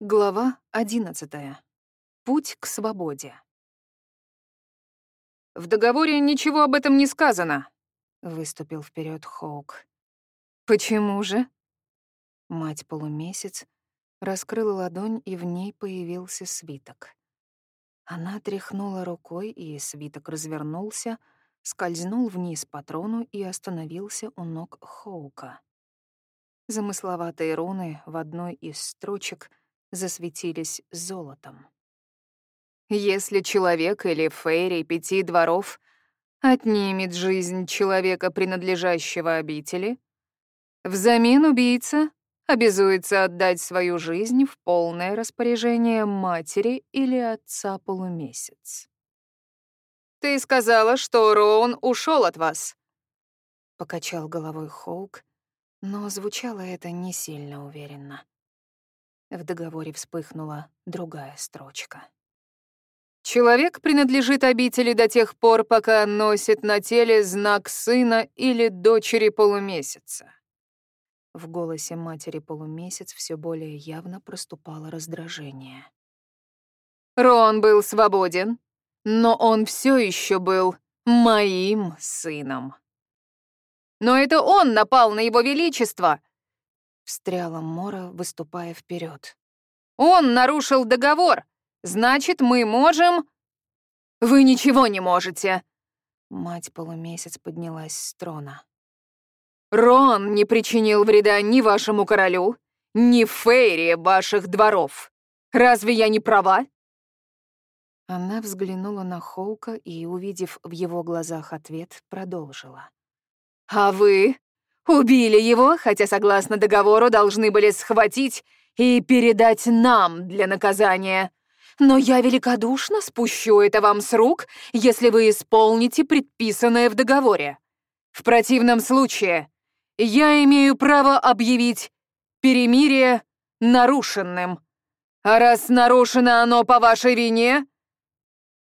Глава одиннадцатая. Путь к свободе. «В договоре ничего об этом не сказано», — выступил вперед Хоук. «Почему же?» Мать-полумесяц раскрыла ладонь, и в ней появился свиток. Она тряхнула рукой, и свиток развернулся, скользнул вниз по трону и остановился у ног Хоука. Замысловатые руны в одной из строчек засветились золотом. Если человек или фейри пяти дворов отнимет жизнь человека, принадлежащего обители, взамен убийца обязуется отдать свою жизнь в полное распоряжение матери или отца полумесяц. «Ты сказала, что Роун ушел от вас», — покачал головой Хоук, но звучало это не сильно уверенно. В договоре вспыхнула другая строчка. Человек принадлежит обители до тех пор, пока носит на теле знак сына или дочери полумесяца. В голосе матери полумесяц все более явно проступало раздражение. Рон был свободен, но он все еще был моим сыном. Но это он напал на его величество, встряла Мора, выступая вперед. Он нарушил договор. Значит, мы можем Вы ничего не можете. Мать полумесяц поднялась с трона. Рон не причинил вреда ни вашему королю, ни Фейре ваших дворов. Разве я не права? Она взглянула на Хоука и, увидев в его глазах ответ, продолжила. «А вы убили его, хотя, согласно договору, должны были схватить и передать нам для наказания. Но я великодушно спущу это вам с рук, если вы исполните предписанное в договоре. В противном случае я имею право объявить перемирие нарушенным. А раз нарушено оно по вашей вине,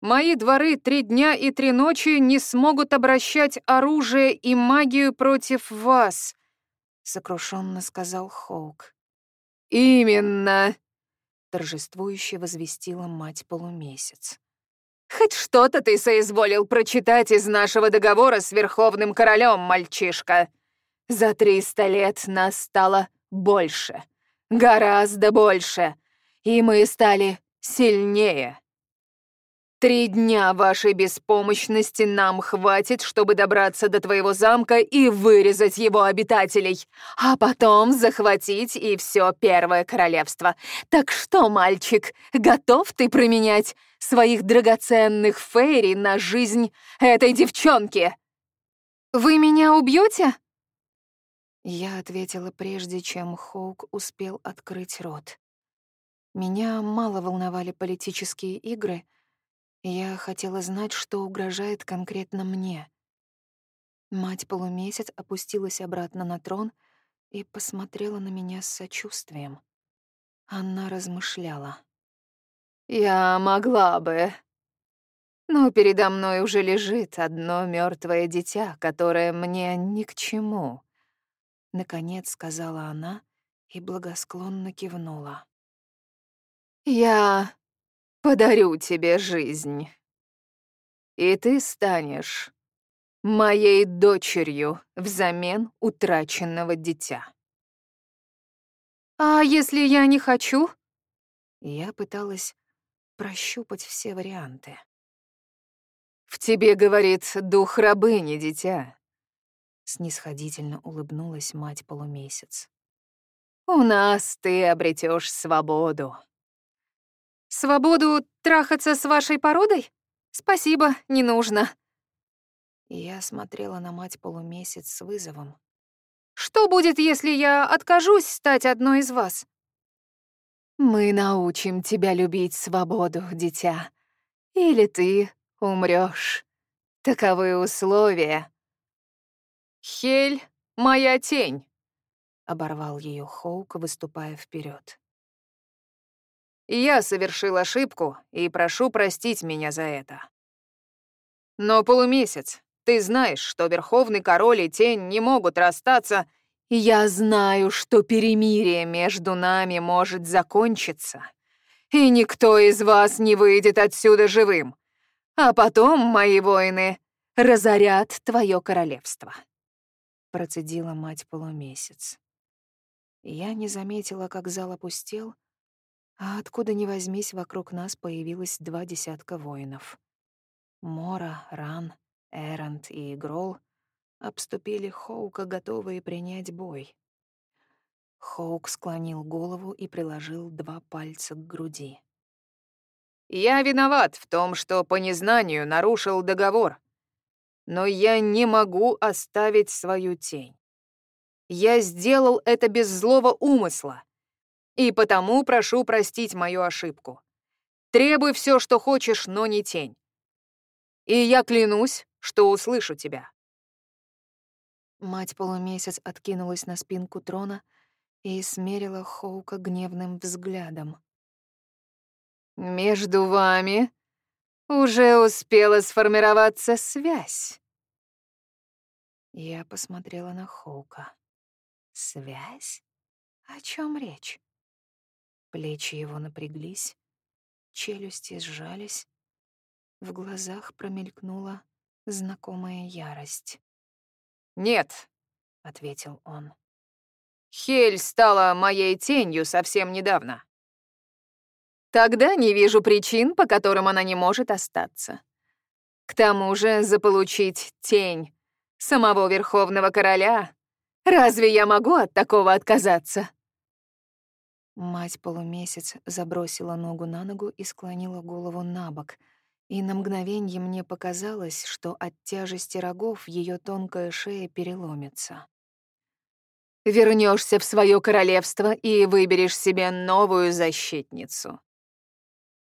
мои дворы три дня и три ночи не смогут обращать оружие и магию против вас», — сокрушенно сказал Хоук. «Именно», — торжествующе возвестила мать полумесяц. «Хоть что-то ты соизволил прочитать из нашего договора с Верховным Королем, мальчишка. За триста лет нас стало больше, гораздо больше, и мы стали сильнее. Три дня вашей беспомощности нам хватит, чтобы добраться до твоего замка и вырезать его обитателей, а потом захватить и все Первое Королевство. Так что, мальчик, готов ты променять своих драгоценных фейри на жизнь этой девчонки? Вы меня убьете? Я ответила прежде, чем Хоук успел открыть рот. Меня мало волновали политические игры — я хотела знать, что угрожает конкретно мне. Мать-полумесяц опустилась обратно на трон и посмотрела на меня с сочувствием. Она размышляла. «Я могла бы. Но передо мной уже лежит одно мертвое дитя, которое мне ни к чему», — наконец сказала она и благосклонно кивнула. «Я подарю тебе жизнь. И ты станешь моей дочерью взамен утраченного дитя. А если я не хочу? Я пыталась прощупать все варианты. В тебе говорит дух рабыни, дитя. Снисходительно улыбнулась мать полумесяц. У нас ты обретешь свободу. Свободу трахаться с вашей породой? Спасибо, не нужно. Я смотрела на мать полумесяц с вызовом. Что будет, если я откажусь стать одной из вас? Мы научим тебя любить свободу, дитя. Или ты умрёшь. Таковы условия. Хель — моя тень, — оборвал её Хоук, выступая вперёд. Я совершил ошибку и прошу простить меня за это. Но полумесяц, ты знаешь, что Верховный Король и Тень не могут расстаться Я знаю, что перемирие между нами может закончиться, и никто из вас не выйдет отсюда живым. А потом мои воины разорят твое королевство. Процедила мать полумесяц. Я не заметила, как зал опустел, а откуда ни возьмись, вокруг нас появилось два десятка воинов. Мора, Ран, Эрант и Грол обступили Хоука, готовые принять бой. Хоук склонил голову и приложил два пальца к груди. «Я виноват в том, что по незнанию нарушил договор. Но я не могу оставить свою тень. Я сделал это без злого умысла, и потому прошу простить мою ошибку. Требуй все, что хочешь, но не тень. И я клянусь, что услышу тебя». Мать-полумесяц откинулась на спинку трона и смерила Хоука гневным взглядом. «Между вами уже успела сформироваться связь». Я посмотрела на Хоука. «Связь? О чем речь?» Плечи его напряглись, челюсти сжались, в глазах промелькнула знакомая ярость. «Нет», — ответил он. «Хель стала моей тенью совсем недавно. Тогда не вижу причин, по которым она не может остаться. К тому же заполучить тень самого Верховного Короля. Разве я могу от такого отказаться?» Мать-полумесяц забросила ногу на ногу и склонила голову на бок — и на мгновение мне показалось, что от тяжести рогов ее тонкая шея переломится. Вернешься в свое королевство и выберешь себе новую защитницу.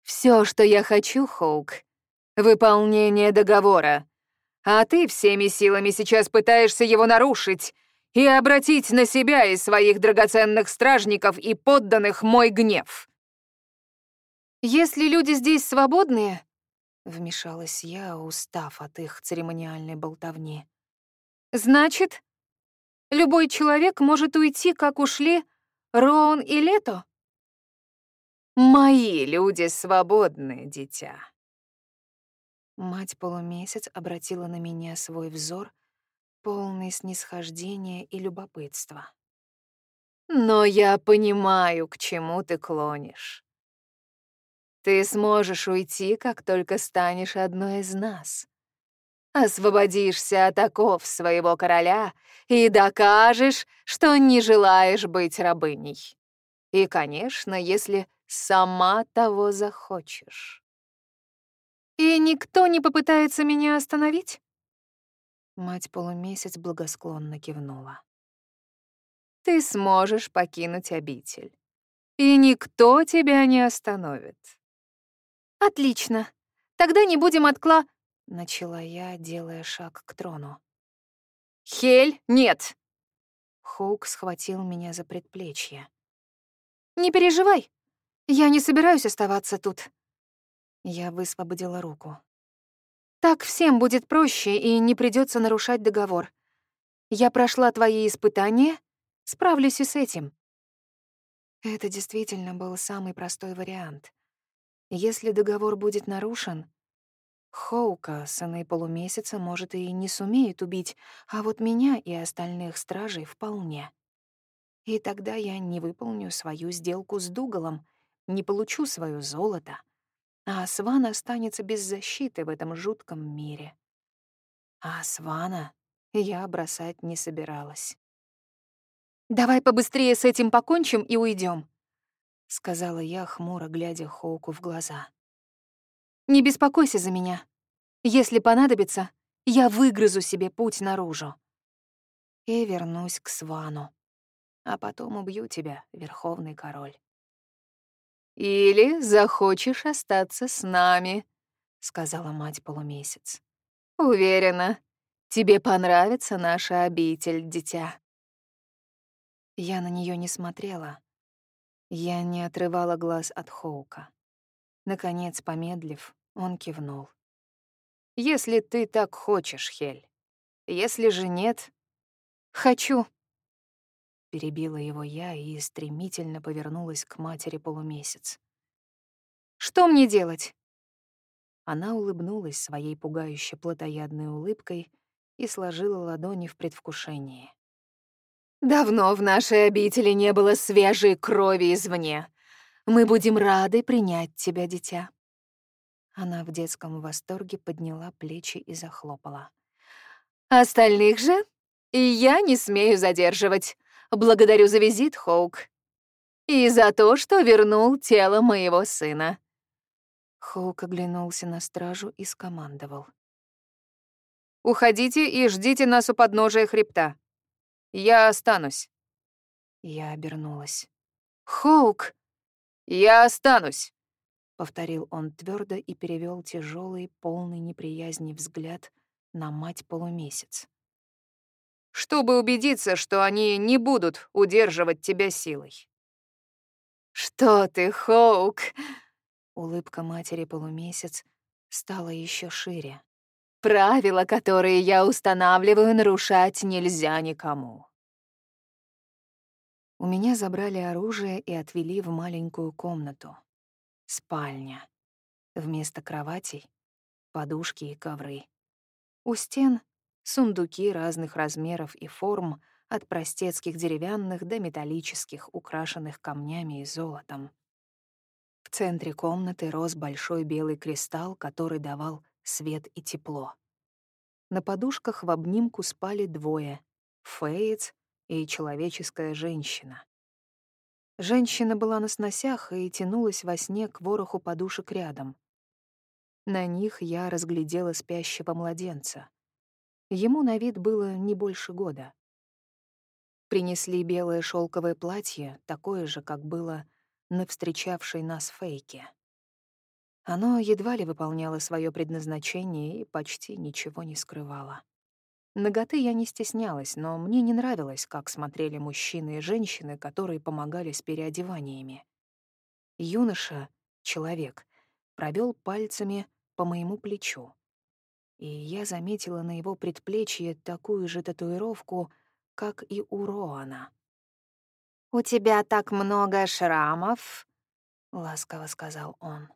Все, что я хочу, Хоук, — выполнение договора. А ты всеми силами сейчас пытаешься его нарушить и обратить на себя и своих драгоценных стражников и подданных мой гнев. Если люди здесь свободные, Вмешалась я, устав от их церемониальной болтовни. «Значит, любой человек может уйти, как ушли Роун и Лето?» «Мои люди свободны, дитя». Мать-полумесяц обратила на меня свой взор, полный снисхождения и любопытства. «Но я понимаю, к чему ты клонишь. Ты сможешь уйти, как только станешь одной из нас. Освободишься от оков своего короля и докажешь, что не желаешь быть рабыней. И, конечно, если сама того захочешь. И никто не попытается меня остановить? Мать полумесяц благосклонно кивнула. Ты сможешь покинуть обитель, и никто тебя не остановит. «Отлично. Тогда не будем откла...» — начала я, делая шаг к трону. «Хель, нет!» Хоук схватил меня за предплечье. «Не переживай. Я не собираюсь оставаться тут». Я высвободила руку. «Так всем будет проще, и не придется нарушать договор. Я прошла твои испытания, справлюсь и с этим». Это действительно был самый простой вариант. Если договор будет нарушен, Хоука, сыны полумесяца, может, и не сумеет убить, а вот меня и остальных стражей вполне. И тогда я не выполню свою сделку с Дугалом, не получу свое золото, а Сван останется без защиты в этом жутком мире. А Свана я бросать не собиралась. «Давай побыстрее с этим покончим и уйдем, — сказала я, хмуро глядя Хоуку в глаза. «Не беспокойся за меня. Если понадобится, я выгрызу себе путь наружу. И вернусь к Свану. А потом убью тебя, Верховный Король». «Или захочешь остаться с нами», — сказала мать полумесяц. «Уверена, тебе понравится наша обитель, дитя». Я на нее не смотрела, я не отрывала глаз от Хоука. Наконец, помедлив, он кивнул. «Если ты так хочешь, Хель. Если же нет...» «Хочу», — перебила его я и стремительно повернулась к матери полумесяц. «Что мне делать?» Она улыбнулась своей пугающе плотоядной улыбкой и сложила ладони в предвкушении. «Давно в нашей обители не было свежей крови извне. Мы будем рады принять тебя, дитя». Она в детском восторге подняла плечи и захлопала. «Остальных же и я не смею задерживать. Благодарю за визит, Хоук. И за то, что вернул тело моего сына». Хоук оглянулся на стражу и скомандовал. «Уходите и ждите нас у подножия хребта. Я останусь». Я обернулась. «Хоук!» «Я останусь!» — повторил он твердо и перевел тяжелый, полный неприязни взгляд на мать полумесяц. «Чтобы убедиться, что они не будут удерживать тебя силой». «Что ты, Хоук?» Улыбка матери полумесяц стала еще шире. «Правила, которые я устанавливаю, нарушать нельзя никому». У меня забрали оружие и отвели в маленькую комнату. Спальня. Вместо кроватей — подушки и ковры. У стен — сундуки разных размеров и форм, от простецких деревянных до металлических, украшенных камнями и золотом. В центре комнаты рос большой белый кристалл, который давал свет и тепло. На подушках в обнимку спали двое — Феец и человеческая женщина. Женщина была на сносях и тянулась во сне к вороху подушек рядом. На них я разглядела спящего младенца. Ему на вид было не больше года. Принесли белое шелковое платье, такое же, как было на встречавшей нас фейке. Оно едва ли выполняло свое предназначение и почти ничего не скрывало. Наготы я не стеснялась, но мне не нравилось, как смотрели мужчины и женщины, которые помогали с переодеваниями. Юноша, человек, провел пальцами по моему плечу. И я заметила на его предплечье такую же татуировку, как и у Роана. «У тебя так много шрамов», — ласково сказал он.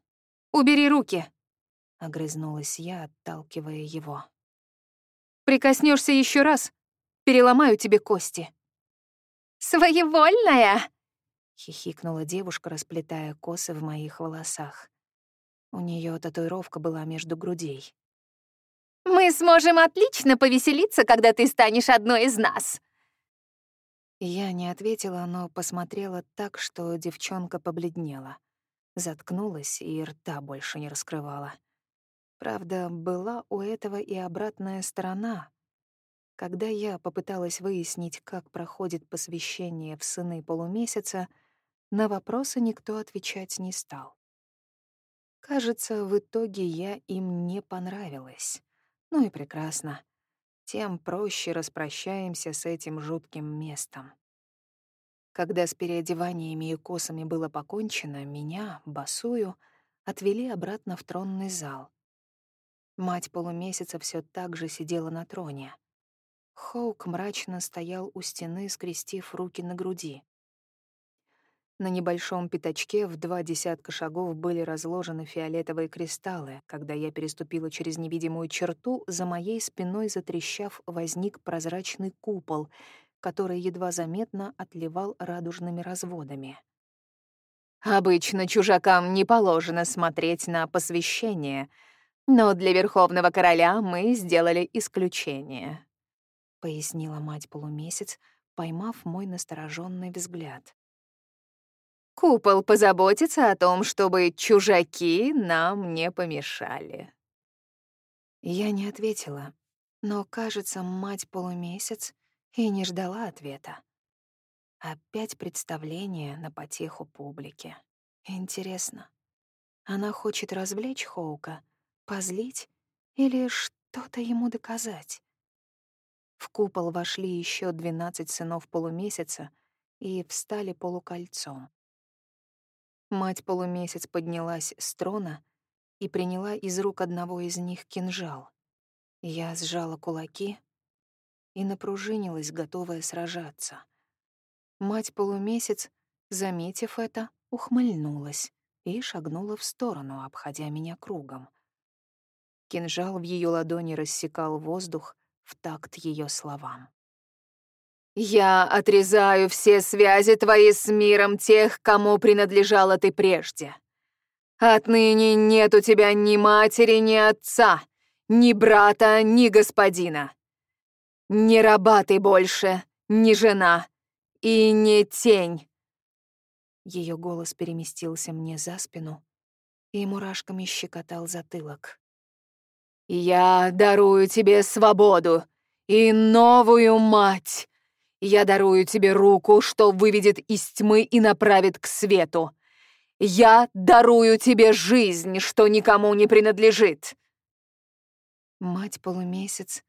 «Убери руки», — огрызнулась я, отталкивая его. Прикоснешься еще раз, переломаю тебе кости». «Своевольная!» — хихикнула девушка, расплетая косы в моих волосах. У нее татуировка была между грудей. «Мы сможем отлично повеселиться, когда ты станешь одной из нас!» Я не ответила, но посмотрела так, что девчонка побледнела. Заткнулась и рта больше не раскрывала. Правда, была у этого и обратная сторона. Когда я попыталась выяснить, как проходит посвящение в сыны полумесяца, на вопросы никто отвечать не стал. Кажется, в итоге я им не понравилась. Ну и прекрасно. Тем проще распрощаемся с этим жутким местом. Когда с переодеваниями и косами было покончено, меня, босую, отвели обратно в тронный зал. Мать полумесяца все так же сидела на троне. Хоук мрачно стоял у стены, скрестив руки на груди. На небольшом пятачке в два десятка шагов были разложены фиолетовые кристаллы. Когда я переступила через невидимую черту, за моей спиной затрещав, возник прозрачный купол, который едва заметно отливал радужными разводами. «Обычно чужакам не положено смотреть на посвящение», но для Верховного Короля мы сделали исключение», — пояснила мать полумесяц, поймав мой настороженный взгляд. «Купол позаботится о том, чтобы чужаки нам не помешали». Я не ответила, но, кажется, мать полумесяц и не ждала ответа. Опять представление на потеху публики. Интересно, она хочет развлечь Хоука Позлить или что-то ему доказать? В купол вошли еще двенадцать сынов полумесяца и встали полукольцом. Мать полумесяц поднялась с трона и приняла из рук одного из них кинжал. Я сжала кулаки и напружинилась, готовая сражаться. Мать-полумесяц, заметив это, ухмыльнулась и шагнула в сторону, обходя меня кругом. Кинжал в ее ладони рассекал воздух в такт ее словам. «Я отрезаю все связи твои с миром тех, кому принадлежала ты прежде. Отныне нет у тебя ни матери, ни отца, ни брата, ни господина. Не раба ты больше, ни жена и не тень». Ее голос переместился мне за спину и мурашками щекотал затылок. «Я дарую тебе свободу и новую мать. Я дарую тебе руку, что выведет из тьмы и направит к свету. Я дарую тебе жизнь, что никому не принадлежит». Мать-полумесяц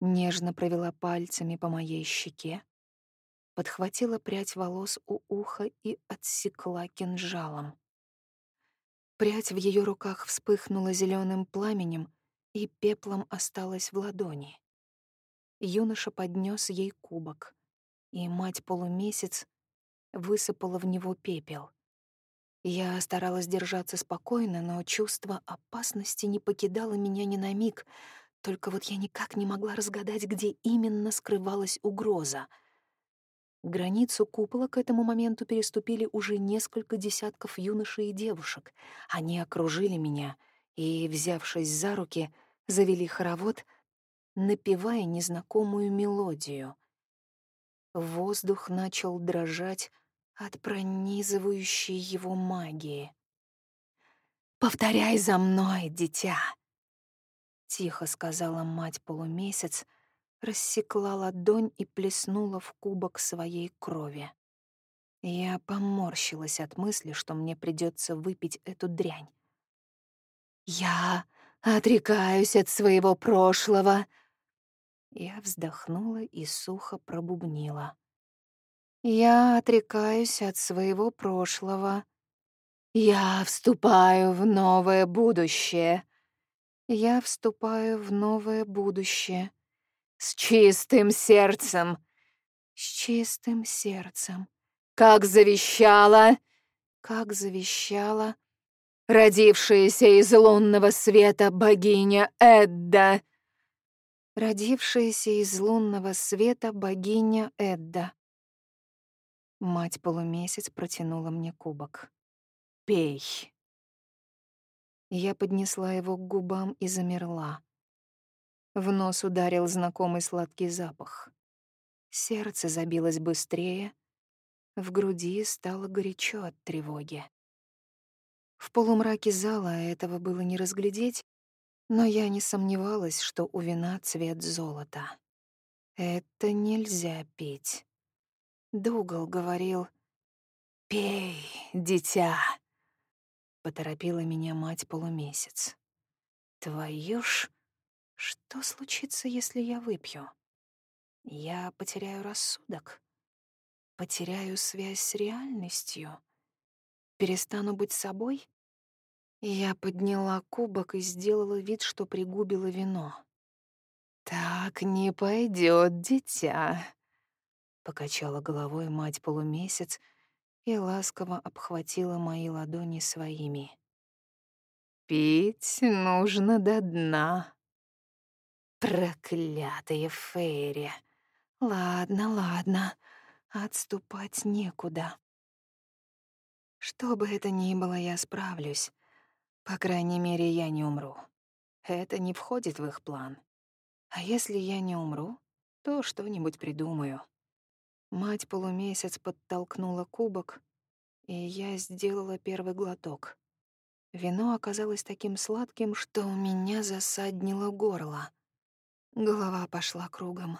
нежно провела пальцами по моей щеке, подхватила прядь волос у уха и отсекла кинжалом. Прядь в ее руках вспыхнула зеленым пламенем, и пеплом осталась в ладони. Юноша поднес ей кубок, и мать-полумесяц высыпала в него пепел. Я старалась держаться спокойно, но чувство опасности не покидало меня ни на миг, только вот я никак не могла разгадать, где именно скрывалась угроза. Границу купола к этому моменту переступили уже несколько десятков юношей и девушек. Они окружили меня и, взявшись за руки, завели хоровод, напевая незнакомую мелодию. Воздух начал дрожать от пронизывающей его магии. «Повторяй за мной, дитя!» Тихо сказала мать-полумесяц, рассекла ладонь и плеснула в кубок своей крови. Я поморщилась от мысли, что мне придется выпить эту дрянь. «Я отрекаюсь от своего прошлого!» Я вздохнула и сухо пробубнила. «Я отрекаюсь от своего прошлого. Я вступаю в новое будущее. Я вступаю в новое будущее. С чистым сердцем. С чистым сердцем. Как завещала, как завещала родившаяся из лунного света богиня Эдда. Родившаяся из лунного света богиня Эдда. Мать-полумесяц протянула мне кубок. «Пей». Я поднесла его к губам и замерла. В нос ударил знакомый сладкий запах. Сердце забилось быстрее, в груди стало горячо от тревоги. В полумраке зала этого было не разглядеть, но я не сомневалась, что у вина цвет золота. Это нельзя пить. Дугал говорил «Пей, дитя!» Поторопила меня мать полумесяц. «Твою ж, что случится, если я выпью? Я потеряю рассудок, потеряю связь с реальностью, перестану быть собой?» Я подняла кубок и сделала вид, что пригубила вино. «Так не пойдет, дитя», — покачала головой мать полумесяц и ласково обхватила мои ладони своими. «Пить нужно до дна». Проклятые Фейри. Ладно, ладно, отступать некуда. Что бы это ни было, я справлюсь. По крайней мере, я не умру. Это не входит в их план. А если я не умру, то что-нибудь придумаю. Мать полумесяц подтолкнула кубок, и я сделала первый глоток. Вино оказалось таким сладким, что у меня засаднило горло. Голова пошла кругом.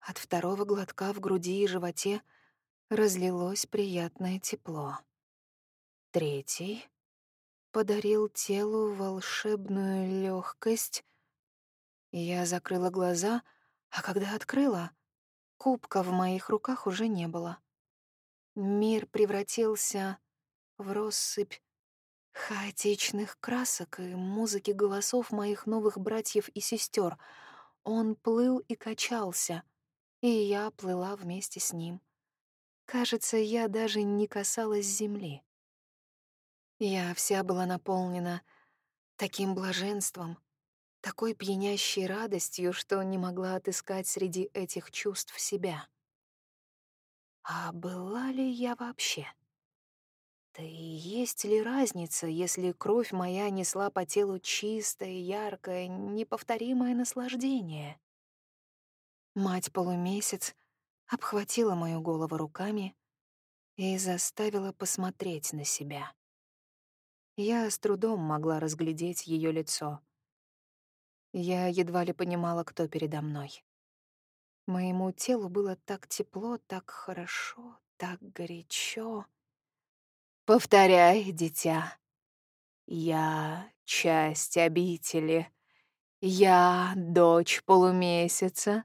От второго глотка в груди и животе разлилось приятное тепло. Третий подарил телу волшебную легкость. Я закрыла глаза, а когда открыла, кубка в моих руках уже не было. Мир превратился в россыпь хаотичных красок и музыки голосов моих новых братьев и сестер. Он плыл и качался, и я плыла вместе с ним. Кажется, я даже не касалась земли. Я вся была наполнена таким блаженством, такой пьянящей радостью, что не могла отыскать среди этих чувств себя. А была ли я вообще? Да и есть ли разница, если кровь моя несла по телу чистое, яркое, неповторимое наслаждение? Мать-полумесяц обхватила мою голову руками и заставила посмотреть на себя. Я с трудом могла разглядеть ее лицо. Я едва ли понимала, кто передо мной. Моему телу было так тепло, так хорошо, так горячо. Повторяй, дитя. Я — часть обители. Я — дочь полумесяца,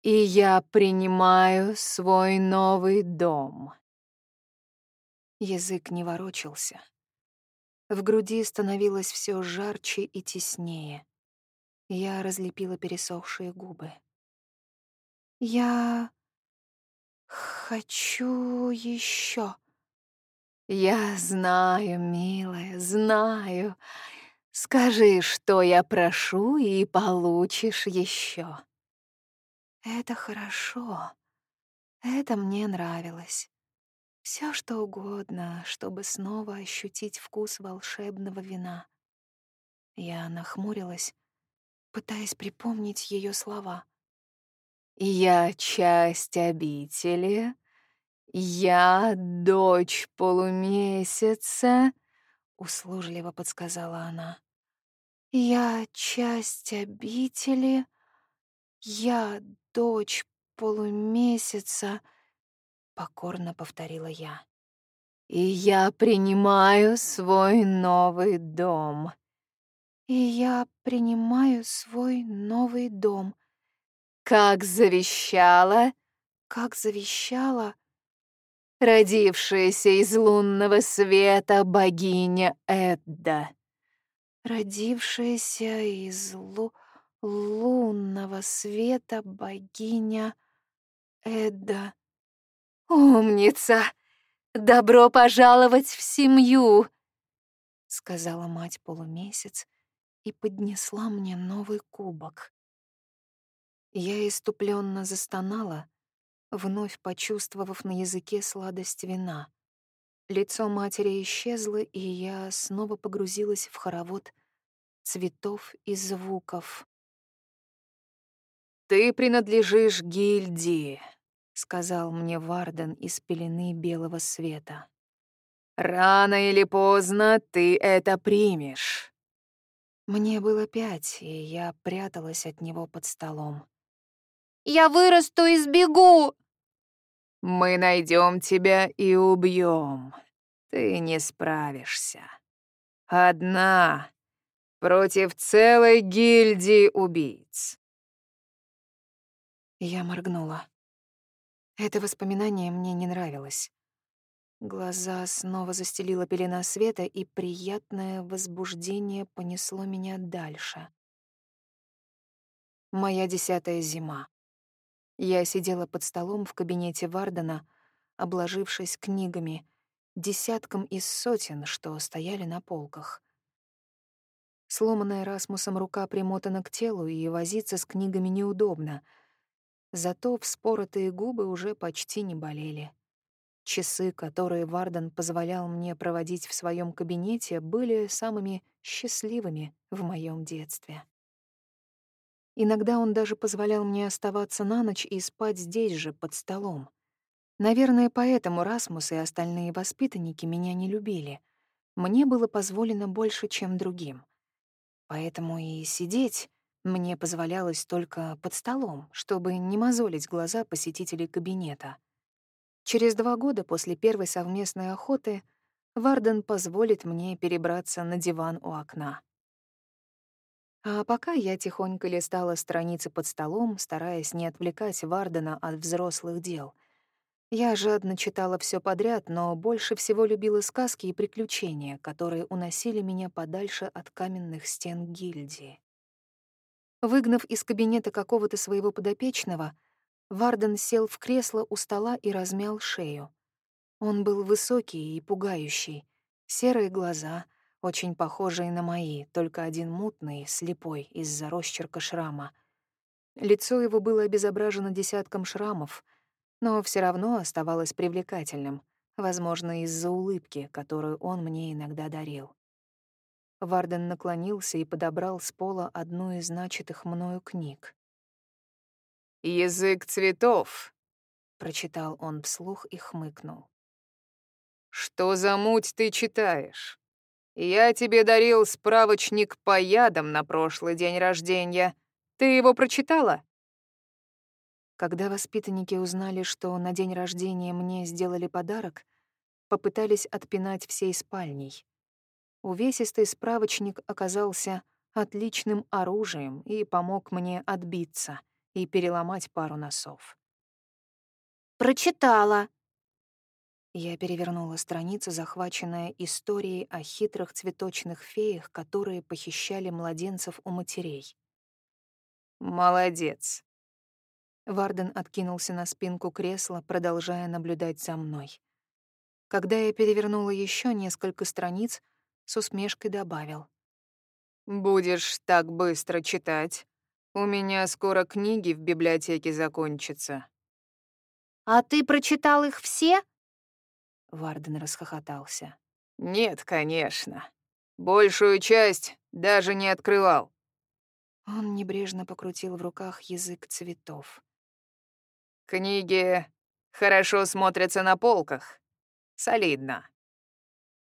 и я принимаю свой новый дом. Язык не ворочался. В груди становилось все жарче и теснее. Я разлепила пересохшие губы. «Я хочу еще. «Я знаю, милая, знаю. Скажи, что я прошу, и получишь еще. Это хорошо. Это мне нравилось. Все что угодно, чтобы снова ощутить вкус волшебного вина. Я нахмурилась, пытаясь припомнить ее слова. «Я часть обители, я дочь полумесяца», — услужливо подсказала она. «Я часть обители, я дочь полумесяца», — покорно повторила я. «И я принимаю свой новый дом», и я принимаю свой новый дом. Как завещала, как завещала родившаяся из лунного света богиня Эдда. Родившаяся из лу лунного света богиня Эдда. «Умница! Добро пожаловать в семью!» — сказала мать полумесяц, и поднесла мне новый кубок. Я иступленно застонала, вновь почувствовав на языке сладость вина. Лицо матери исчезло, и я снова погрузилась в хоровод цветов и звуков. «Ты принадлежишь гильдии», — сказал мне Варден из пелены белого света. «Рано или поздно ты это примешь». Мне было пять, и я пряталась от него под столом. «Я вырасту и сбегу!» «Мы найдем тебя и убьем. Ты не справишься. Одна против целой гильдии убийц». Я моргнула. Это воспоминание мне не нравилось. Глаза снова застелила пелена света, и приятное возбуждение понесло меня дальше. Моя десятая зима. Я сидела под столом в кабинете Вардена, обложившись книгами, десятком из сотен, что стояли на полках. Сломанная Расмусом рука примотана к телу, и возиться с книгами неудобно. Зато вспоротые губы уже почти не болели. Часы, которые Варден позволял мне проводить в своем кабинете, были самыми счастливыми в моем детстве. Иногда он даже позволял мне оставаться на ночь и спать здесь же, под столом. Наверное, поэтому Расмус и остальные воспитанники меня не любили. Мне было позволено больше, чем другим. Поэтому и сидеть мне позволялось только под столом, чтобы не мозолить глаза посетителей кабинета — Через два года после первой совместной охоты Варден позволит мне перебраться на диван у окна. А пока я тихонько листала страницы под столом, стараясь не отвлекать Вардена от взрослых дел. Я жадно читала все подряд, но больше всего любила сказки и приключения, которые уносили меня подальше от каменных стен гильдии. Выгнав из кабинета какого-то своего подопечного, Варден сел в кресло у стола и размял шею. Он был высокий и пугающий. Серые глаза, очень похожие на мои, только один мутный, слепой, из-за росчерка шрама. Лицо его было обезображено десятком шрамов, но все равно оставалось привлекательным, возможно, из-за улыбки, которую он мне иногда дарил. Варден наклонился и подобрал с пола одну из начатых мною книг. «Язык цветов», — прочитал он вслух и хмыкнул. «Что за муть ты читаешь? Я тебе дарил справочник по ядам на прошлый день рождения. Ты его прочитала?» Когда воспитанники узнали, что на день рождения мне сделали подарок, попытались отпинать всей спальней. Увесистый справочник оказался отличным оружием и помог мне отбиться и переломать пару носов. «Прочитала», я перевернула страницу, захваченная историей о хитрых цветочных феях, которые похищали младенцев у матерей. «Молодец!» Варден откинулся на спинку кресла, продолжая наблюдать за мной. Когда я перевернула еще несколько страниц, с усмешкой добавил. «Будешь так быстро читать. У меня скоро книги в библиотеке закончатся». «А ты прочитал их все?» Варден расхохотался. «Нет, конечно. Большую часть даже не открывал». Он небрежно покрутил в руках язык цветов. «Книги хорошо смотрятся на полках. Солидно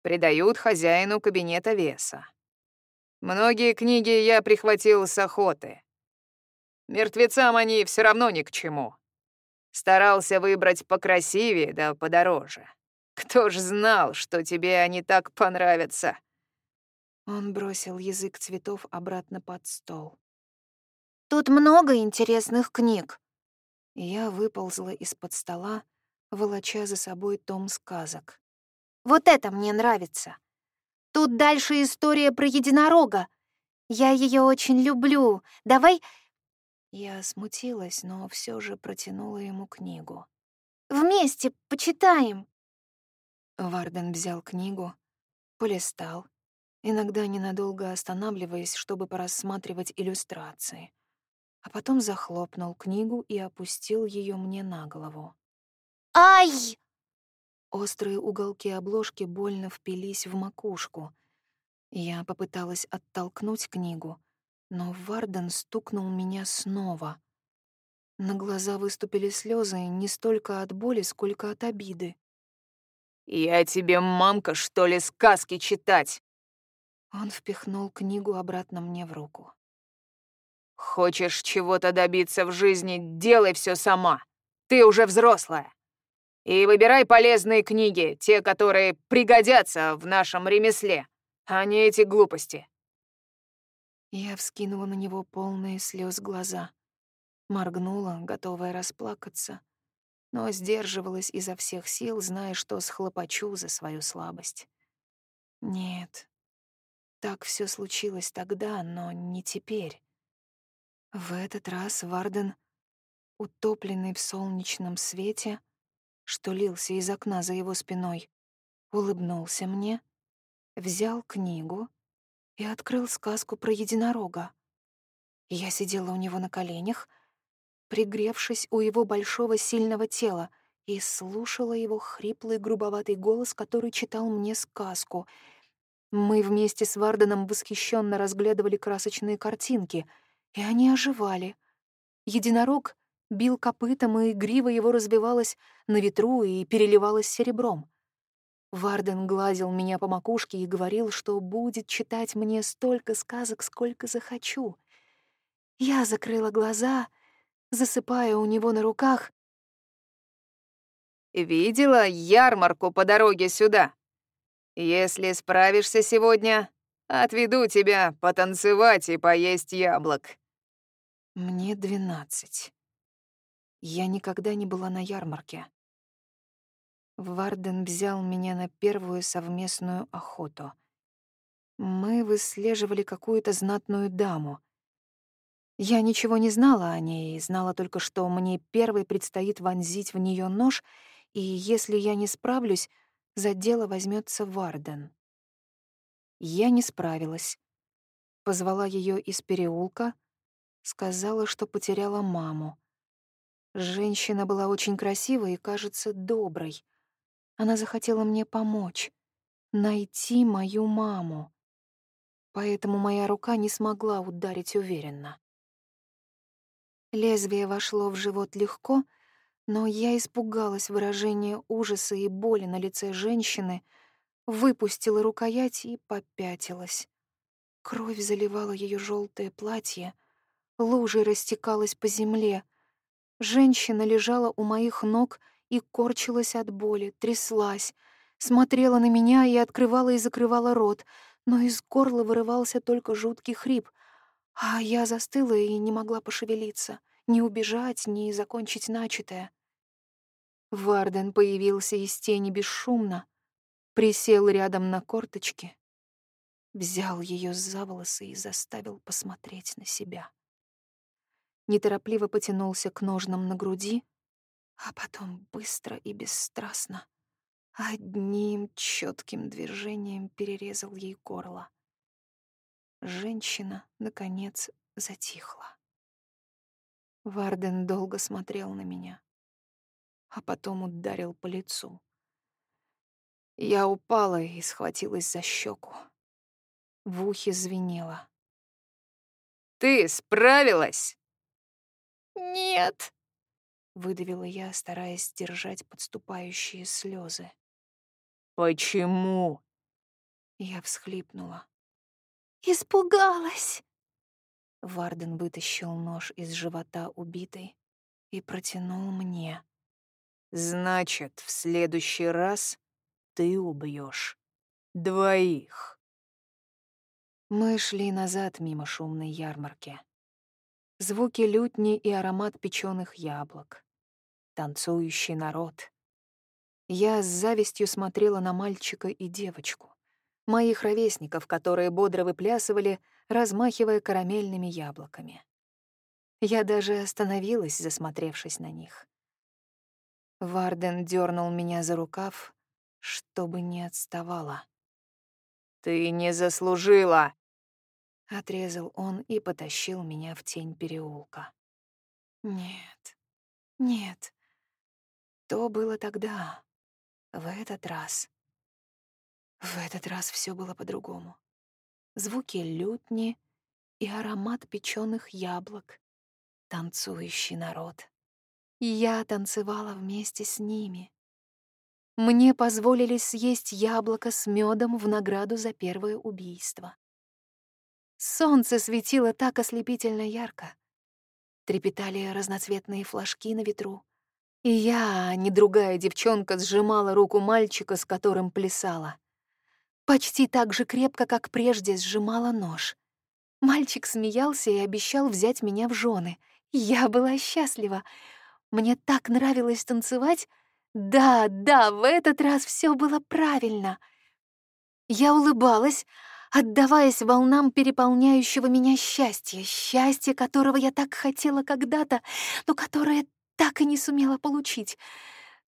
придают хозяину кабинета веса. Многие книги я прихватил с охоты. Мертвецам они все равно ни к чему. Старался выбрать покрасивее да подороже. Кто ж знал, что тебе они так понравятся?» Он бросил язык цветов обратно под стол. «Тут много интересных книг». Я выползла из-под стола, волоча за собой том сказок. Вот это мне нравится. Тут дальше история про единорога. Я ее очень люблю. Давай...» Я смутилась, но все же протянула ему книгу. «Вместе почитаем». Варден взял книгу, полистал, иногда ненадолго останавливаясь, чтобы порассматривать иллюстрации, а потом захлопнул книгу и опустил ее мне на голову. «Ай!» Острые уголки обложки больно впились в макушку. Я попыталась оттолкнуть книгу, но Варден стукнул меня снова. На глаза выступили слезы не столько от боли, сколько от обиды. «Я тебе, мамка, что ли, сказки читать?» Он впихнул книгу обратно мне в руку. «Хочешь чего-то добиться в жизни, делай все сама. Ты уже взрослая. И выбирай полезные книги, те, которые пригодятся в нашем ремесле, а не эти глупости». Я вскинула на него полные слез глаза. Моргнула, готовая расплакаться, но сдерживалась изо всех сил, зная, что схлопочу за свою слабость. Нет, так все случилось тогда, но не теперь. В этот раз Варден, утопленный в солнечном свете, что лился из окна за его спиной, улыбнулся мне, взял книгу и открыл сказку про единорога. Я сидела у него на коленях, пригревшись у его большого сильного тела, и слушала его хриплый грубоватый голос, который читал мне сказку. Мы вместе с Варденом восхищенно разглядывали красочные картинки, и они оживали. Единорог бил копытом, и грива его разбивалась на ветру и переливалась серебром. Варден гладил меня по макушке и говорил, что будет читать мне столько сказок, сколько захочу. Я закрыла глаза, засыпая у него на руках. «Видела ярмарку по дороге сюда? Если справишься сегодня, отведу тебя потанцевать и поесть яблок». Мне двенадцать. Я никогда не была на ярмарке. Варден взял меня на первую совместную охоту. Мы выслеживали какую-то знатную даму. Я ничего не знала о ней, знала только, что мне первой предстоит вонзить в нее нож, и если я не справлюсь, за дело возьмется Варден. Я не справилась. Позвала ее из переулка, сказала, что потеряла маму. Женщина была очень красивой и, кажется, доброй. Она захотела мне помочь, найти мою маму. Поэтому моя рука не смогла ударить уверенно. Лезвие вошло в живот легко, но я испугалась выражения ужаса и боли на лице женщины, выпустила рукоять и попятилась. Кровь заливала ее желтое платье, лужей растекалась по земле. Женщина лежала у моих ног и корчилась от боли, тряслась, смотрела на меня и открывала и закрывала рот, но из горла вырывался только жуткий хрип, а я застыла и не могла пошевелиться, ни убежать, ни закончить начатое. Варден появился из тени бесшумно, присел рядом на корточки, взял ее за волосы и заставил посмотреть на себя. Неторопливо потянулся к ножнам на груди, а потом быстро и бесстрастно одним четким движением перерезал ей горло. Женщина, наконец, затихла. Варден долго смотрел на меня, а потом ударил по лицу. Я упала и схватилась за щеку. В ухе звенело. «Ты справилась?» «Нет», — выдавила я, стараясь сдержать подступающие слезы. «Почему?» Я всхлипнула. «Испугалась!» Варден вытащил нож из живота убитой и протянул мне. «Значит, в следующий раз ты убьешь двоих». Мы шли назад мимо шумной ярмарки. Звуки лютни и аромат печеных яблок. Танцующий народ. Я с завистью смотрела на мальчика и девочку, моих ровесников, которые бодро выплясывали, размахивая карамельными яблоками. Я даже остановилась, засмотревшись на них. Варден дернул меня за рукав, чтобы не отставала. «Ты не заслужила!» Отрезал он и потащил меня в тень переулка. Нет, нет, то было тогда. В этот раз... В этот раз все было по-другому. Звуки лютни и аромат печеных яблок. Танцующий народ. Я танцевала вместе с ними. Мне позволили съесть яблоко с медом в награду за первое убийство. Солнце светило так ослепительно ярко. Трепетали разноцветные флажки на ветру. И я, а не другая девчонка, сжимала руку мальчика, с которым плясала. Почти так же крепко, как прежде, сжимала нож. Мальчик смеялся и обещал взять меня в жены. Я была счастлива. Мне так нравилось танцевать. Да, да, в этот раз все было правильно. Я улыбалась, отдаваясь волнам переполняющего меня счастья, счастья, которого я так хотела когда-то, но которое так и не сумела получить.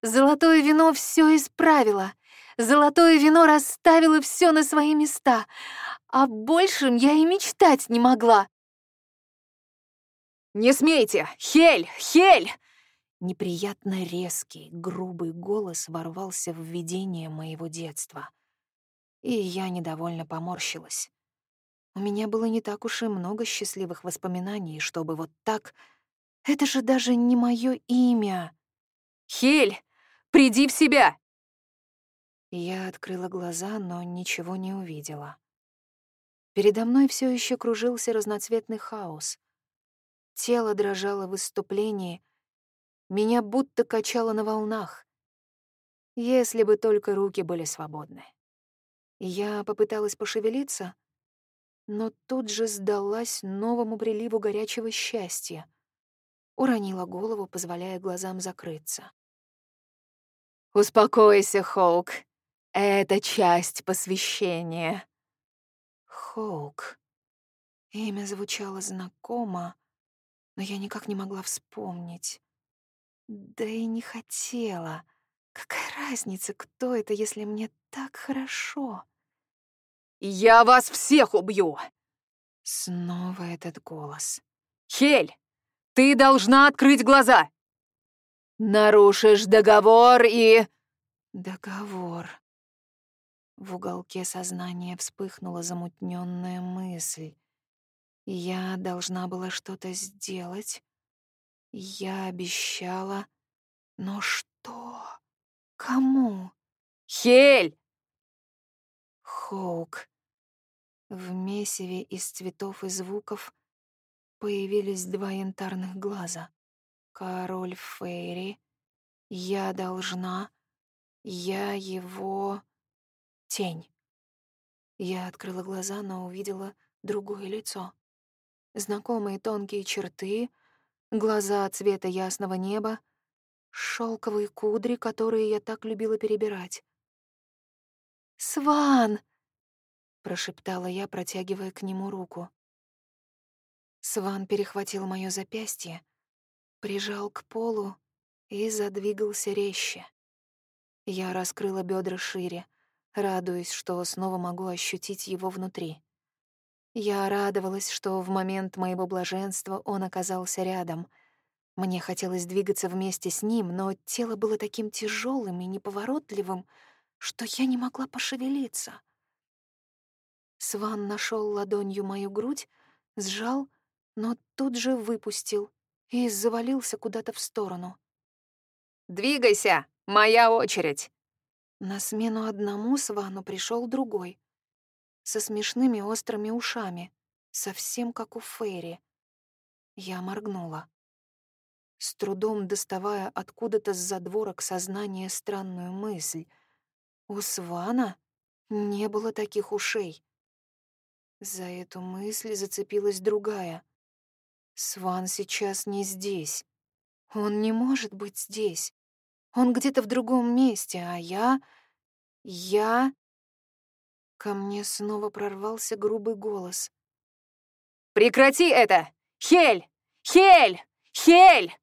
Золотое вино все исправило. Золотое вино расставило все на свои места. А большим я и мечтать не могла. «Не смейте! Хель! Хель!» Неприятно резкий, грубый голос ворвался в видение моего детства. И я недовольно поморщилась. У меня было не так уж и много счастливых воспоминаний, чтобы вот так это же даже не мое имя. Хель, приди в себя. Я открыла глаза, но ничего не увидела. Передо мной все еще кружился разноцветный хаос. Тело дрожало в выступлении, меня будто качало на волнах. Если бы только руки были свободны. Я попыталась пошевелиться, но тут же сдалась новому приливу горячего счастья — уронила голову, позволяя глазам закрыться. «Успокойся, Хоук. Это часть посвящения». Хоук. Имя звучало знакомо, но я никак не могла вспомнить. Да и не хотела. Какая разница, кто это, если мне так хорошо? «Я вас всех убью!» Снова этот голос. «Хель, ты должна открыть глаза! Нарушишь договор и...» Договор. В уголке сознания вспыхнула замутненная мысль. Я должна была что-то сделать. Я обещала. Но что? Кому? «Хель!» Хоук. В месиве из цветов и звуков появились два янтарных глаза. Король Фейри. Я должна. Я его... Тень. Я открыла глаза, но увидела другое лицо. Знакомые тонкие черты, глаза цвета ясного неба, шелковые кудри, которые я так любила перебирать. «Сван!» — прошептала я, протягивая к нему руку. Сван перехватил моё запястье, прижал к полу и задвигался резче. Я раскрыла бедра шире, радуясь, что снова могу ощутить его внутри. Я радовалась, что в момент моего блаженства он оказался рядом. Мне хотелось двигаться вместе с ним, но тело было таким тяжелым и неповоротливым, что я не могла пошевелиться. Сван нашел ладонью мою грудь, сжал, но тут же выпустил и завалился куда-то в сторону. «Двигайся! Моя очередь!» На смену одному Свану пришел другой, со смешными острыми ушами, совсем как у Фейри. Я моргнула. С трудом доставая откуда-то с задворок сознания странную мысль. У Свана не было таких ушей. За эту мысль зацепилась другая. Сван сейчас не здесь. Он не может быть здесь. Он где-то в другом месте, а я... Я... Ко мне снова прорвался грубый голос. «Прекрати это! Хель! Хель! Хель!»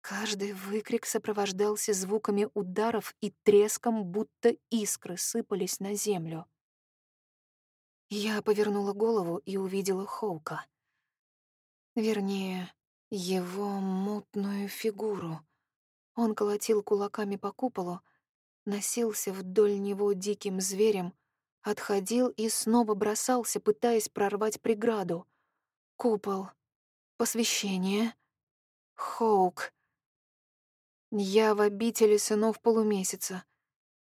Каждый выкрик сопровождался звуками ударов и треском, будто искры сыпались на землю. Я повернула голову и увидела Хоука. Вернее, его мутную фигуру. Он колотил кулаками по куполу, носился вдоль него диким зверем, отходил и снова бросался, пытаясь прорвать преграду. Купол. Посвящение. Хоук. Я в обители сынов полумесяца.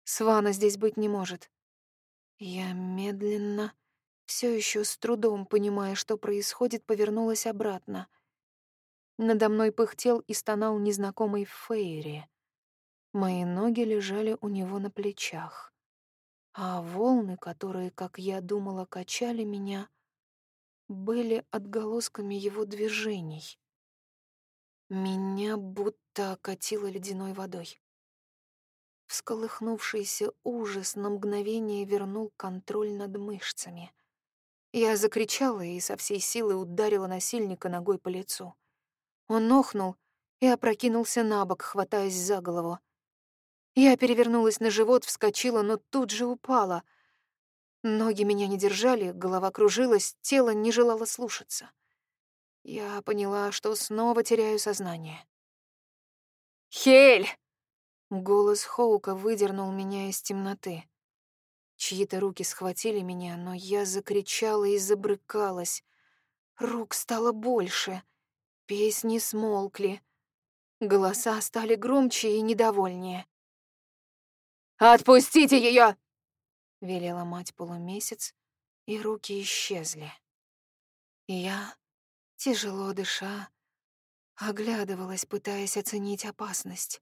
Свана здесь быть не может. Я медленно все еще с трудом понимая, что происходит, повернулась обратно. Надо мной пыхтел и стонал незнакомый Фейри. Мои ноги лежали у него на плечах. А волны, которые, как я думала, качали меня, были отголосками его движений. Меня будто окатило ледяной водой. Всколыхнувшийся ужас на мгновение вернул контроль над мышцами — я закричала и со всей силы ударила насильника ногой по лицу. Он охнул и опрокинулся на бок, хватаясь за голову. Я перевернулась на живот, вскочила, но тут же упала. Ноги меня не держали, голова кружилась, тело не желало слушаться. Я поняла, что снова теряю сознание. «Хель!» Голос Хоука выдернул меня из темноты. Чьи-то руки схватили меня, но я закричала и забрыкалась. Рук стало больше. Песни смолкли. Голоса стали громче и недовольнее. «Отпустите ее! велела мать полумесяц, и руки исчезли. Я, тяжело дыша, оглядывалась, пытаясь оценить опасность.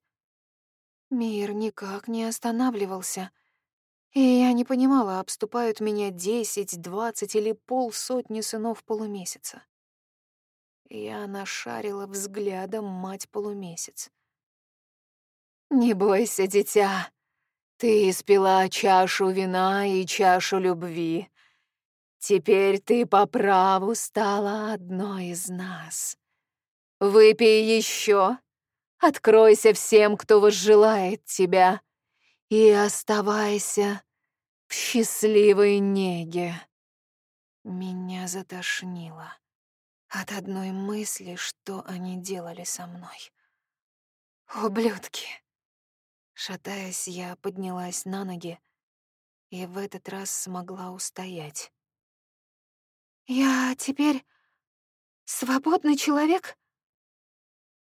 Мир никак не останавливался — и я не понимала, обступают меня десять, двадцать или полсотни сынов полумесяца. Я нашарила взглядом мать полумесяц. «Не бойся, дитя. Ты испила чашу вина и чашу любви. Теперь ты по праву стала одной из нас. Выпей еще. Откройся всем, кто возжелает тебя. И оставайся в счастливой неге. Меня затошнило от одной мысли, что они делали со мной. Ублюдки! Шатаясь, я поднялась на ноги и в этот раз смогла устоять. «Я теперь свободный человек?»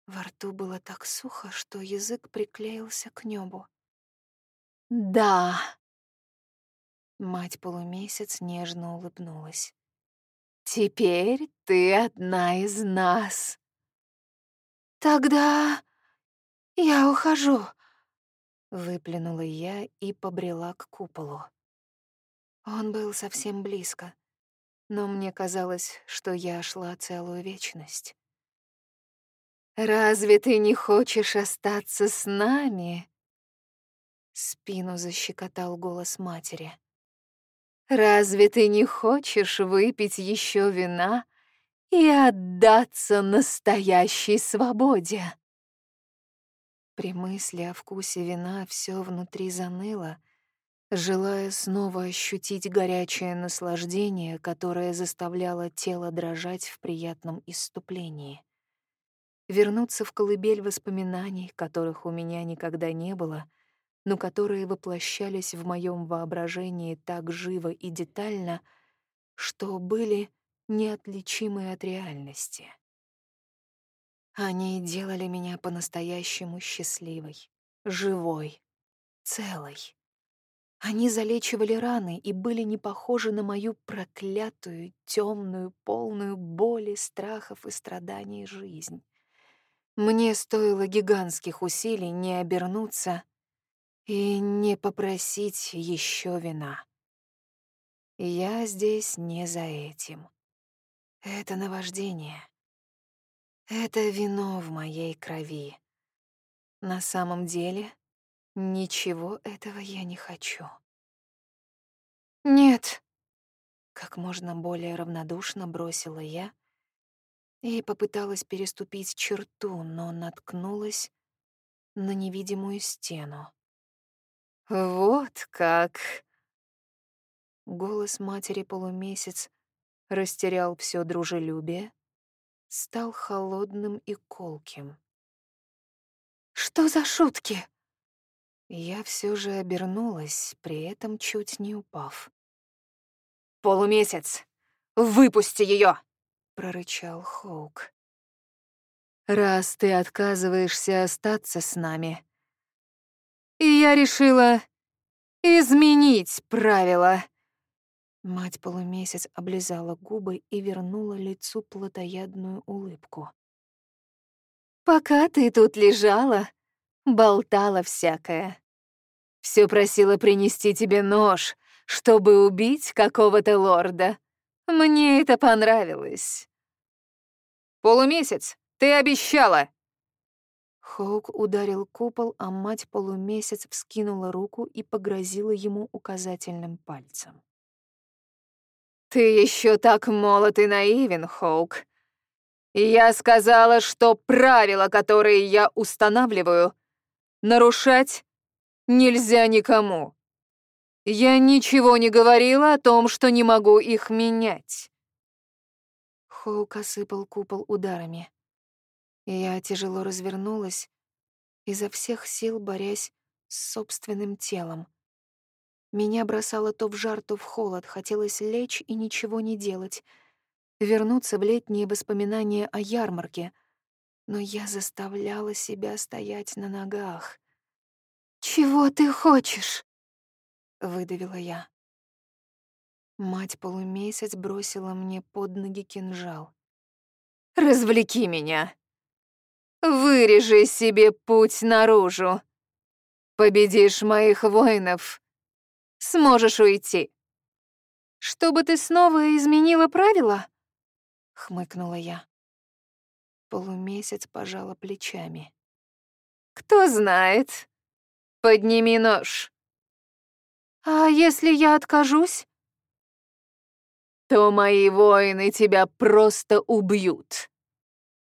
Во рту было так сухо, что язык приклеился к небу. «Да!» Мать полумесяц нежно улыбнулась. «Теперь ты одна из нас». «Тогда я ухожу», — выплюнула я и побрела к куполу. Он был совсем близко, но мне казалось, что я шла целую вечность. «Разве ты не хочешь остаться с нами?» Спину защекотал голос матери. Разве ты не хочешь выпить еще вина и отдаться настоящей свободе? При мысли о вкусе вина все внутри заныло, желая снова ощутить горячее наслаждение, которое заставляло тело дрожать в приятном исступлении. Вернуться в колыбель воспоминаний, которых у меня никогда не было — но которые воплощались в моем воображении так живо и детально, что были неотличимы от реальности. Они делали меня по-настоящему счастливой, живой, целой. Они залечивали раны и были не похожи на мою проклятую, темную, полную боли, страхов и страданий жизнь. Мне стоило гигантских усилий не обернуться и не попросить еще вина. Я здесь не за этим. Это наваждение. Это вино в моей крови. На самом деле, ничего этого я не хочу. «Нет», — как можно более равнодушно бросила я и попыталась переступить черту, но наткнулась на невидимую стену. «Вот как!» Голос матери полумесяц растерял все дружелюбие, стал холодным и колким. «Что за шутки?» Я все же обернулась, при этом чуть не упав. «Полумесяц! Выпусти ее! прорычал Хоук. «Раз ты отказываешься остаться с нами, и я решила изменить правила. Мать полумесяц облизала губы и вернула лицу плотоядную улыбку. «Пока ты тут лежала, болтала всякое. Все просила принести тебе нож, чтобы убить какого-то лорда. Мне это понравилось». «Полумесяц, ты обещала!» Хоук ударил купол, а мать полумесяц вскинула руку и погрозила ему указательным пальцем. «Ты еще так молод и наивен, Хоук. Я сказала, что правила, которые я устанавливаю, нарушать нельзя никому. Я ничего не говорила о том, что не могу их менять». Хоук осыпал купол ударами. Я тяжело развернулась, изо всех сил борясь с собственным телом. Меня бросало то в жар, то в холод, хотелось лечь и ничего не делать, вернуться в летние воспоминания о ярмарке, но я заставляла себя стоять на ногах. «Чего ты хочешь?» — выдавила я. Мать полумесяц бросила мне под ноги кинжал. «Развлеки меня!» Вырежи себе путь наружу. Победишь моих воинов, сможешь уйти. Чтобы ты снова изменила правила? Хмыкнула я. Полумесяц пожала плечами. Кто знает. Подними нож. А если я откажусь? То мои воины тебя просто убьют.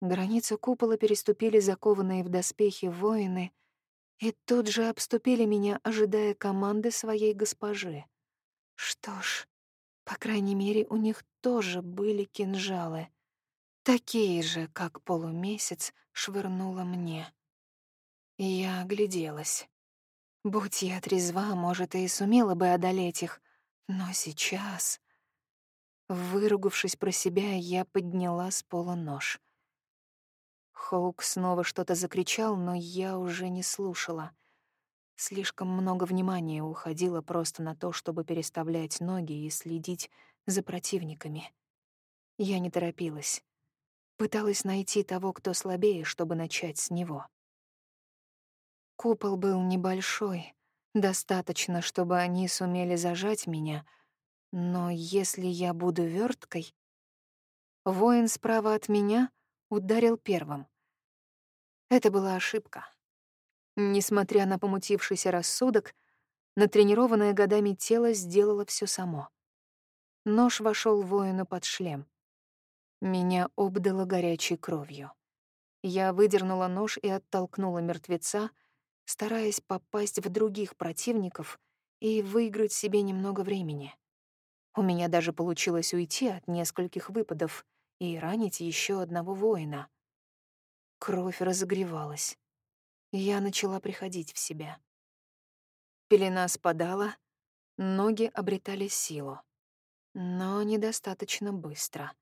Границу купола переступили закованные в доспехи воины и тут же обступили меня, ожидая команды своей госпожи. Что ж, по крайней мере, у них тоже были кинжалы, такие же, как полумесяц швырнула мне. Я огляделась. Будь я трезва, может, и сумела бы одолеть их, но сейчас... Выругавшись про себя, я подняла с пола нож. Хоук снова что-то закричал, но я уже не слушала. Слишком много внимания уходило просто на то, чтобы переставлять ноги и следить за противниками. Я не торопилась. Пыталась найти того, кто слабее, чтобы начать с него. Купол был небольшой, достаточно, чтобы они сумели зажать меня, но если я буду верткой, воин справа от меня ударил первым. Это была ошибка. Несмотря на помутившийся рассудок, натренированное годами тело сделало все само. Нож вошел воину под шлем. Меня обдало горячей кровью. Я выдернула нож и оттолкнула мертвеца, стараясь попасть в других противников и выиграть себе немного времени. У меня даже получилось уйти от нескольких выпадов и ранить еще одного воина. Кровь разогревалась. Я начала приходить в себя. Пелена спадала, ноги обретали силу. Но недостаточно быстро.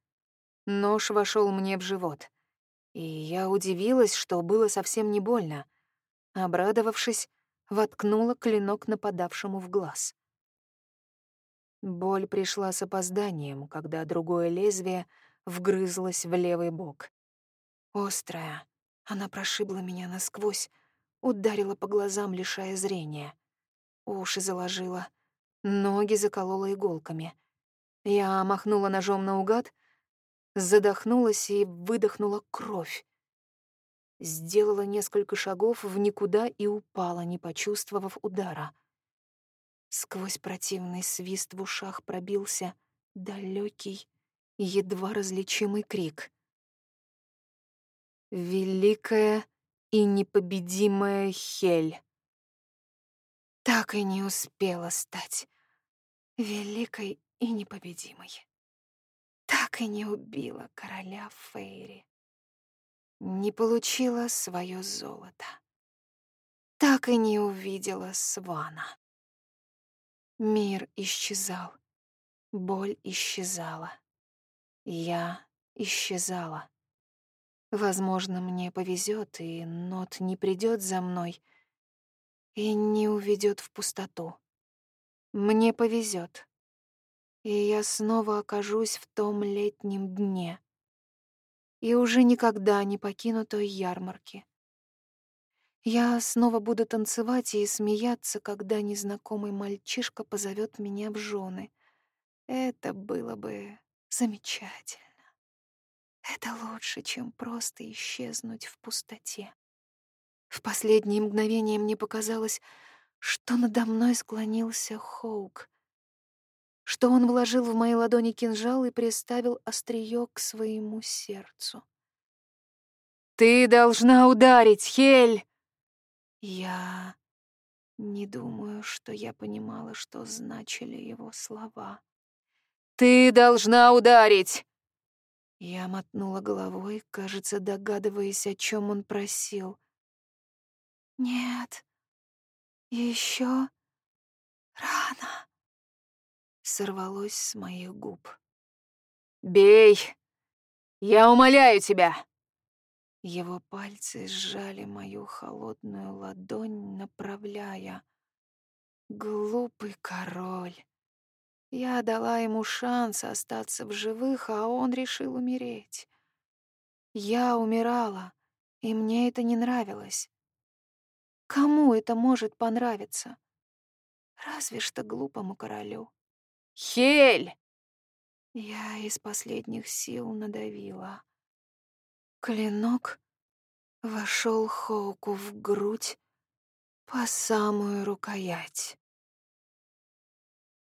Нож вошел мне в живот. И я удивилась, что было совсем не больно — Обрадовавшись, воткнула клинок нападавшему в глаз. Боль пришла с опозданием, когда другое лезвие вгрызлось в левый бок. Острая, она прошибла меня насквозь, ударила по глазам, лишая зрения. Уши заложила, ноги заколола иголками. Я махнула ножом наугад, задохнулась и выдохнула кровь. Сделала несколько шагов в никуда и упала, не почувствовав удара. Сквозь противный свист в ушах пробился далекий, едва различимый крик. «Великая и непобедимая Хель!» Так и не успела стать великой и непобедимой. Так и не убила короля Фейри не получила свое золото. Так и не увидела Свана. Мир исчезал, боль исчезала, я исчезала. Возможно, мне повезет, и Нот не придет за мной и не уведет в пустоту. Мне повезет, и я снова окажусь в том летнем дне, и уже никогда не покину той ярмарки. Я снова буду танцевать и смеяться, когда незнакомый мальчишка позовет меня в жены. Это было бы замечательно. Это лучше, чем просто исчезнуть в пустоте. В последние мгновения мне показалось, что надо мной склонился Хоук, что он вложил в мои ладони кинжал и приставил острие к своему сердцу. «Ты должна ударить, Хель!» Я не думаю, что я понимала, что значили его слова. «Ты должна ударить!» Я мотнула головой, кажется, догадываясь, о чем он просил. «Нет, еще рано» сорвалось с моих губ. «Бей! Я умоляю тебя!» Его пальцы сжали мою холодную ладонь, направляя. Глупый король. Я дала ему шанс остаться в живых, а он решил умереть. Я умирала, и мне это не нравилось. Кому это может понравиться? Разве что глупому королю. Хель!» Я из последних сил надавила. Клинок вошел Хоуку в грудь по самую рукоять.